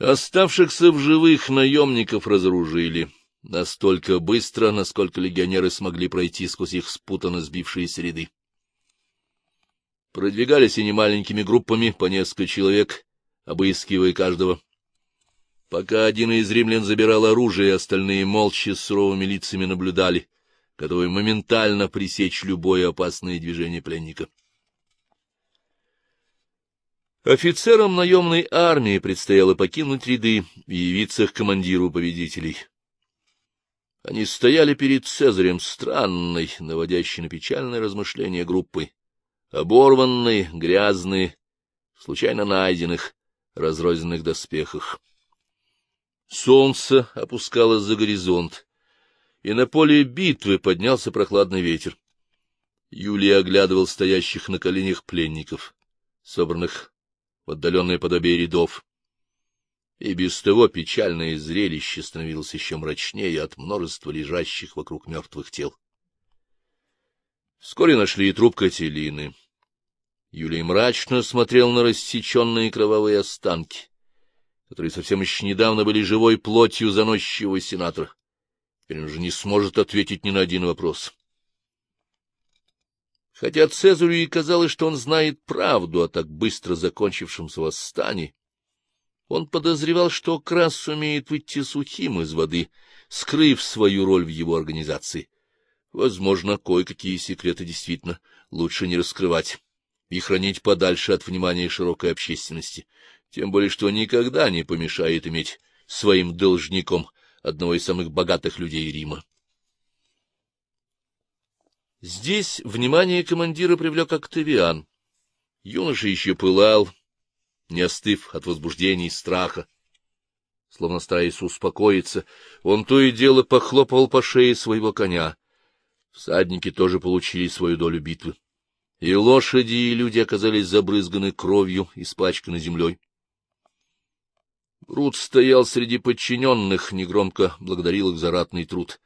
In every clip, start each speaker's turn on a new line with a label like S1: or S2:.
S1: Оставшихся в живых наемников разоружили настолько быстро, насколько легионеры смогли пройти сквозь их спутанно сбившиеся ряды. Продвигались они маленькими группами по несколько человек, обыскивая каждого. Пока один из римлян забирал оружие, остальные молча с суровыми лицами наблюдали, готовые моментально пресечь любое опасное движение пленника. Офицерам наемной армии предстояло покинуть ряды и явиться к командиру победителей. Они стояли перед Цезарем странной, наводящей на печальное размышление группы, оборванные, грязные, случайно найденных, разрозненных доспехах. Солнце опускалось за горизонт, и на поле битвы поднялся прохладный ветер. Юлий оглядывал стоящих на коленях пленников, собранных отдаленное подобие рядов. И без того печальное зрелище становилось еще мрачнее от множества лежащих вокруг мертвых тел. Вскоре нашли и труп Кателины. Юлий мрачно смотрел на рассеченные кровавые останки, которые совсем еще недавно были живой плотью заносчивого сенатора. Теперь он уже не сможет ответить ни на один вопрос. Хотя Цезарю и казалось, что он знает правду о так быстро закончившемся восстании, он подозревал, что Крас сумеет выйти сухим из воды, скрыв свою роль в его организации. Возможно, кое-какие секреты действительно лучше не раскрывать и хранить подальше от внимания широкой общественности, тем более что никогда не помешает иметь своим должником одного из самых богатых людей Рима. Здесь внимание командира привлек Октавиан. Юноша еще пылал, не остыв от возбуждения и страха. Словно стараясь успокоиться, он то и дело похлопывал по шее своего коня. Всадники тоже получили свою долю битвы. И лошади, и люди оказались забрызганы кровью, испачканы землей. Брут стоял среди подчиненных, негромко благодарил их за ратный труд.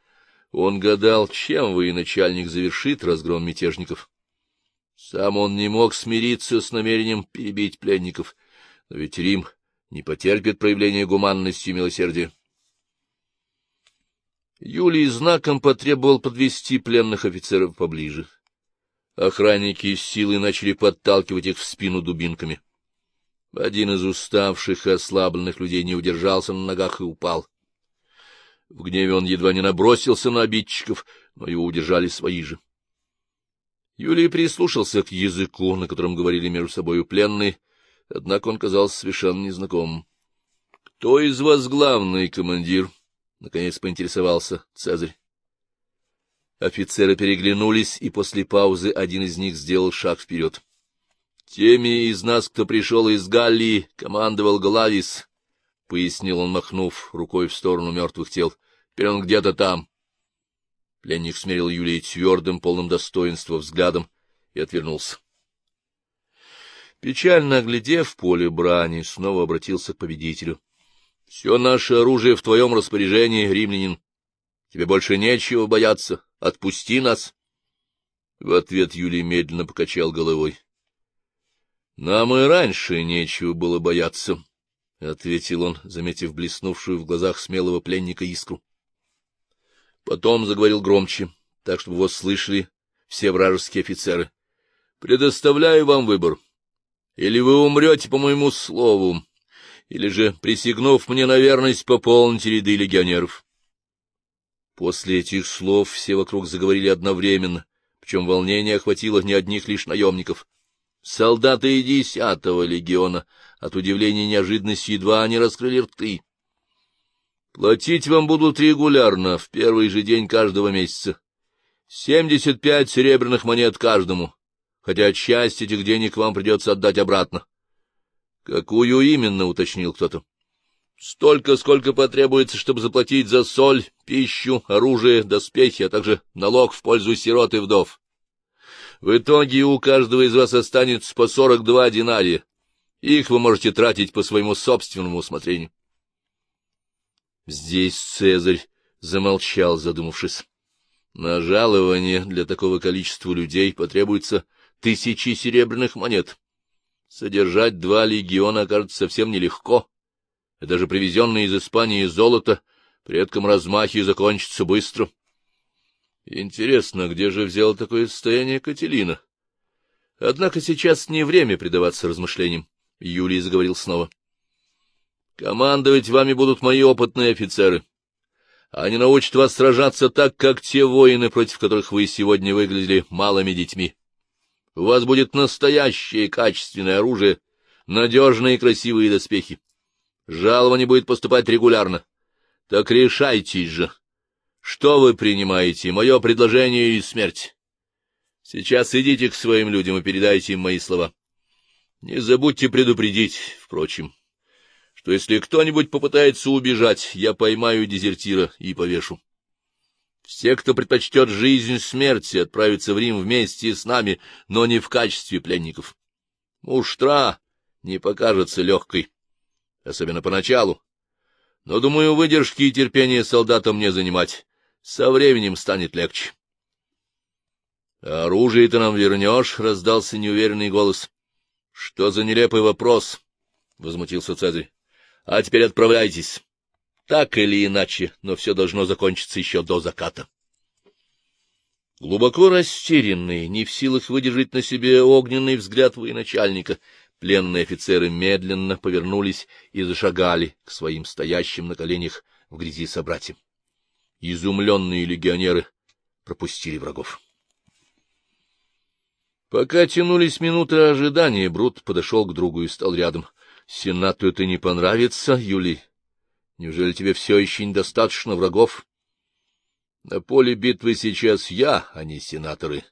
S1: Он гадал, чем военачальник завершит разгром мятежников. Сам он не мог смириться с намерением перебить пленников, но ведь Рим не потерпит проявления гуманности и милосердия. Юлий знаком потребовал подвести пленных офицеров поближе. Охранники с силой начали подталкивать их в спину дубинками. Один из уставших и ослабленных людей не удержался на ногах и упал. В гневе он едва не набросился на обидчиков, но его удержали свои же. Юлий прислушался к языку, на котором говорили между собою пленные, однако он казался совершенно незнакомым. — Кто из вас главный командир? — наконец поинтересовался Цезарь. Офицеры переглянулись, и после паузы один из них сделал шаг вперед. — Теми из нас, кто пришел из Галлии, командовал Главис, — пояснил он, махнув рукой в сторону мертвых тел. Теперь он где-то там. Пленник смерил Юлии твердым, полным достоинства взглядом и отвернулся. Печально оглядев поле брани, снова обратился к победителю. — Все наше оружие в твоем распоряжении, римлянин. Тебе больше нечего бояться. Отпусти нас. В ответ Юлий медленно покачал головой. — Нам и раньше нечего было бояться, — ответил он, заметив блеснувшую в глазах смелого пленника искру. Потом заговорил громче, так, чтобы его слышали все вражеские офицеры. — Предоставляю вам выбор. Или вы умрете по моему слову, или же, присягнув мне на верность, пополните ряды легионеров. После этих слов все вокруг заговорили одновременно, причем волнение охватило не одних лишь наемников. Солдаты и десятого легиона от удивления и неожиданности едва не раскрыли рты. Платить вам будут регулярно, в первый же день каждого месяца. Семьдесят пять серебряных монет каждому, хотя часть этих денег вам придется отдать обратно. — Какую именно, — уточнил кто-то. — Столько, сколько потребуется, чтобы заплатить за соль, пищу, оружие, доспехи, а также налог в пользу сирот и вдов. В итоге у каждого из вас останется по сорок два динария. Их вы можете тратить по своему собственному усмотрению. Здесь Цезарь замолчал, задумавшись. На жалование для такого количества людей потребуется тысячи серебряных монет. Содержать два легиона окажется совсем нелегко. и даже привезенное из Испании золото при этом размахе закончится быстро. Интересно, где же взял такое состояние Кателина? Однако сейчас не время предаваться размышлениям. Юлий заговорил снова. — Командовать вами будут мои опытные офицеры. Они научат вас сражаться так, как те воины, против которых вы сегодня выглядели малыми детьми. У вас будет настоящее качественное оружие, надежные и красивые доспехи. Жалование будет поступать регулярно. Так решайтесь же. Что вы принимаете, мое предложение или смерть? Сейчас идите к своим людям и передайте им мои слова. Не забудьте предупредить, впрочем, что если кто-нибудь попытается убежать, я поймаю дезертира и повешу. Все, кто предпочтет жизнь смерти, отправятся в Рим вместе с нами, но не в качестве пленников. Муштра не покажется легкой, особенно поначалу. Но, думаю, выдержки и терпение солдата мне занимать. Со временем станет легче. — Оружие ты нам вернешь? — раздался неуверенный голос. — Что за нелепый вопрос? — возмутился Цезарь. — А теперь отправляйтесь. Так или иначе, но все должно закончиться еще до заката. Глубоко растерянные, не в силах выдержать на себе огненный взгляд военачальника, пленные офицеры медленно повернулись и зашагали к своим стоящим на коленях в грязи собратьям. Изумленные легионеры пропустили врагов. Пока тянулись минуты ожидания, Брут подошел к другу и стал рядом. — Сенату это не понравится, Юлий? Неужели тебе все еще недостаточно врагов? На поле битвы сейчас я, а не сенаторы.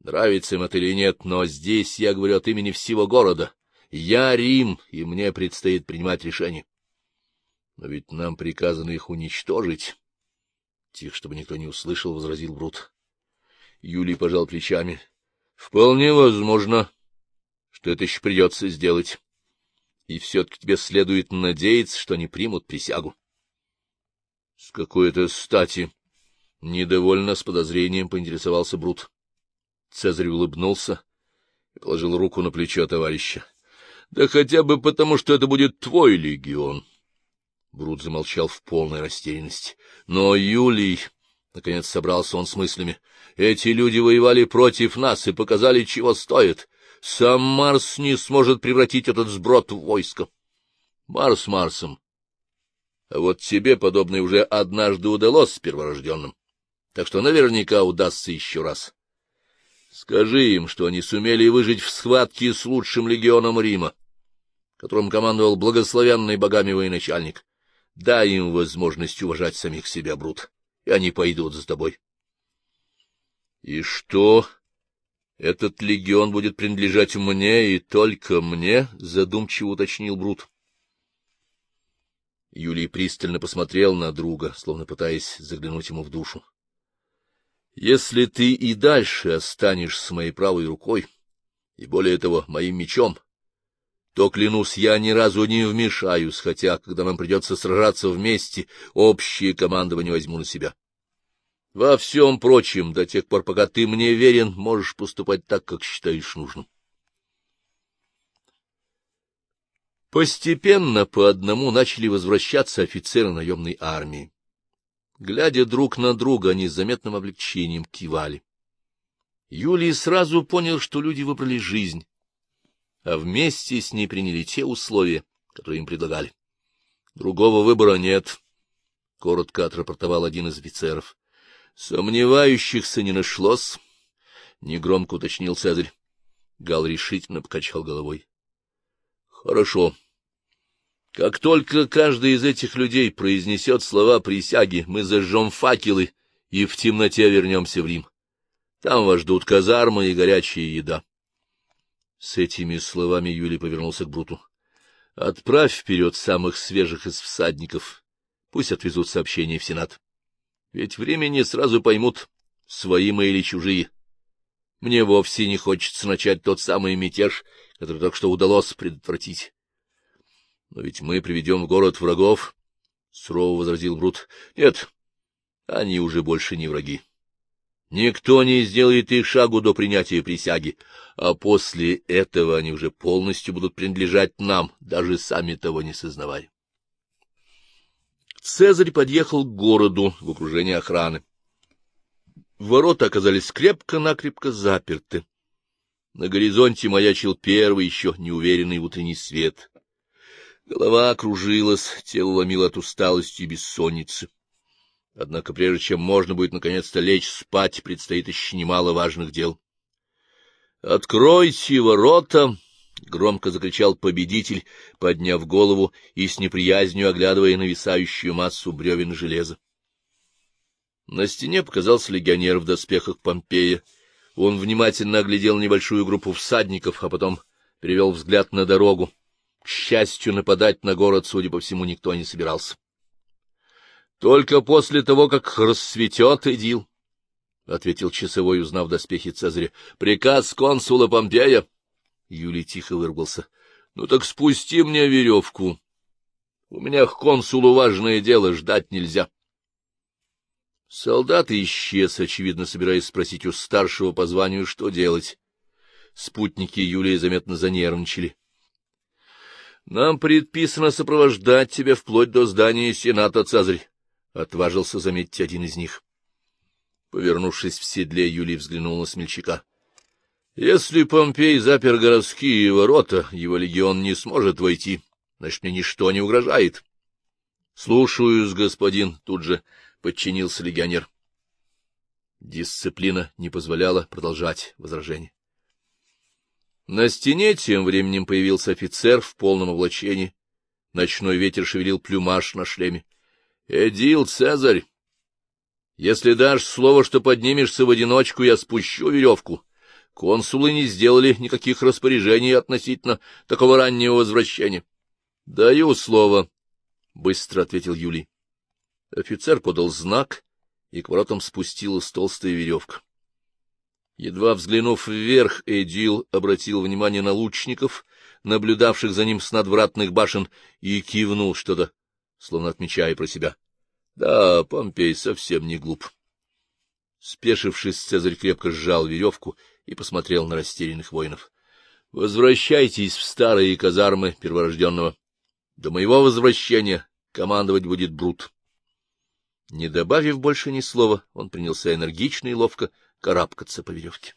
S1: Нравится им это или нет, но здесь я говорю от имени всего города. Я Рим, и мне предстоит принимать решение. Но ведь нам приказано их уничтожить. Тихо, чтобы никто не услышал, — возразил Брут. Юлий пожал плечами. — Вполне возможно, что это еще придется сделать. И все-таки тебе следует надеяться, что они примут присягу. — С какой-то стати? — недовольно с подозрением поинтересовался Брут. Цезарь улыбнулся и положил руку на плечо товарища. — Да хотя бы потому, что это будет твой легион. — Брут замолчал в полной растерянности. — Но, Юлий... — наконец собрался он с мыслями. — Эти люди воевали против нас и показали, чего стоит. Сам Марс не сможет превратить этот сброд в войско. Марс Марсом. А вот тебе подобное уже однажды удалось с перворожденным. Так что наверняка удастся еще раз. Скажи им, что они сумели выжить в схватке с лучшим легионом Рима, которым командовал благословенный богами военачальник. Дай им возможность уважать самих себя, Брут, и они пойдут за тобой. — И что? Этот легион будет принадлежать мне и только мне? — задумчиво уточнил Брут. Юлий пристально посмотрел на друга, словно пытаясь заглянуть ему в душу. — Если ты и дальше останешься моей правой рукой, и более того, моим мечом, то, клянусь, я ни разу не вмешаюсь, хотя, когда нам придется сражаться вместе, общее командование возьму на себя. Во всем прочем, до тех пор, пока ты мне верен, можешь поступать так, как считаешь нужным. Постепенно по одному начали возвращаться офицеры наемной армии. Глядя друг на друга, они с заметным облегчением кивали. Юлий сразу понял, что люди выбрали жизнь, а вместе с ней приняли те условия, которые им предлагали. Другого выбора нет, — коротко отрапортовал один из офицеров. — Сомневающихся не нашлось, — негромко уточнил Цезарь. Гал решительно покачал головой. — Хорошо. Как только каждый из этих людей произнесет слова присяги, мы зажжем факелы и в темноте вернемся в Рим. Там вас ждут казармы и горячая еда. С этими словами Юлий повернулся к Бруту. — Отправь вперед самых свежих из всадников. Пусть отвезут сообщение в Сенат. Ведь времени сразу поймут, свои мы или чужие. Мне вовсе не хочется начать тот самый мятеж, который только что удалось предотвратить. — Но ведь мы приведем в город врагов, — сурово возразил Брут. — Нет, они уже больше не враги. Никто не сделает их шагу до принятия присяги, а после этого они уже полностью будут принадлежать нам, даже сами того не сознавая. Цезарь подъехал к городу в окружении охраны. Ворота оказались крепко-накрепко заперты. На горизонте маячил первый, еще неуверенный утренний свет. Голова кружилась, тело ломило от усталости и бессонницы. Однако прежде чем можно будет наконец-то лечь спать, предстоит еще немало важных дел. — Откройте ворота! — громко закричал победитель, подняв голову и с неприязнью оглядывая нависающую массу бревен железа. На стене показался легионер в доспехах Помпея. Он внимательно оглядел небольшую группу всадников, а потом перевел взгляд на дорогу. К счастью, нападать на город, судя по всему, никто не собирался. — Только после того, как расцветет Идил, — ответил часовой, узнав доспехи Цезаря, — приказ консула Помпея. Юлий тихо вырвался. — Ну так спусти мне веревку. У меня к консулу важное дело, ждать нельзя. Солдат исчез, очевидно, собираясь спросить у старшего по званию, что делать. Спутники Юлии заметно занервничали. — Нам предписано сопровождать тебя вплоть до здания Сената, Цезарь, — отважился заметить один из них. Повернувшись в седле, Юлий взглянул на смельчака. Если Помпей запер городские ворота, его легион не сможет войти, значит, мне ничто не угрожает. — Слушаюсь, господин, — тут же подчинился легионер. Дисциплина не позволяла продолжать возражение. На стене тем временем появился офицер в полном облачении. Ночной ветер шевелил плюмаж на шлеме. — Эдил, Цезарь! Если дашь слово, что поднимешься в одиночку, я спущу веревку. Консулы не сделали никаких распоряжений относительно такого раннего возвращения. — Даю слово, — быстро ответил Юлий. Офицер подал знак, и к воротам спустилась толстая веревка. Едва взглянув вверх, Эдил обратил внимание на лучников, наблюдавших за ним с надвратных башен, и кивнул что-то, словно отмечая про себя. Да, Помпей совсем не глуп. Спешившись, Цезарь крепко сжал веревку и посмотрел на растерянных воинов. — Возвращайтесь в старые казармы перворожденного. До моего возвращения командовать будет Брут. Не добавив больше ни слова, он принялся энергично и ловко карабкаться по веревке.